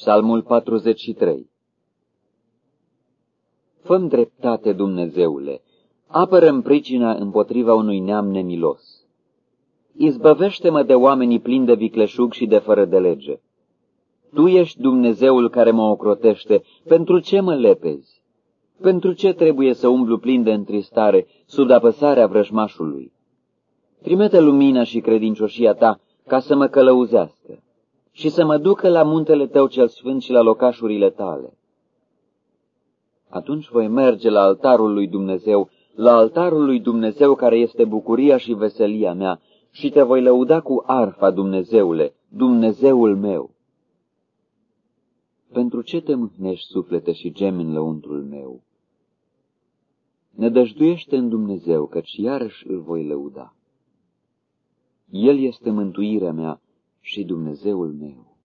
Psalmul 43 Făm dreptate, Dumnezeule, apără-mi pricina împotriva unui neam nemilos. Izbăvește-mă de oamenii plini de vicleșug și de fără de lege. Tu ești Dumnezeul care mă ocrotește, pentru ce mă lepezi? Pentru ce trebuie să umblu plin de întristare, sub apăsarea vrăjmașului? Trimite lumina și credincioșia ta ca să mă călăuzească și să mă ducă la muntele tău cel sfânt și la locașurile tale. Atunci voi merge la altarul lui Dumnezeu, la altarul lui Dumnezeu care este bucuria și veselia mea, și te voi lăuda cu arfa, Dumnezeule, Dumnezeul meu. Pentru ce te mâhnești, suflete, și gemi în lăuntrul meu? Nădăjduiește în Dumnezeu, căci iarăși îl voi lăuda. El este mântuirea mea și Dumnezeul meu.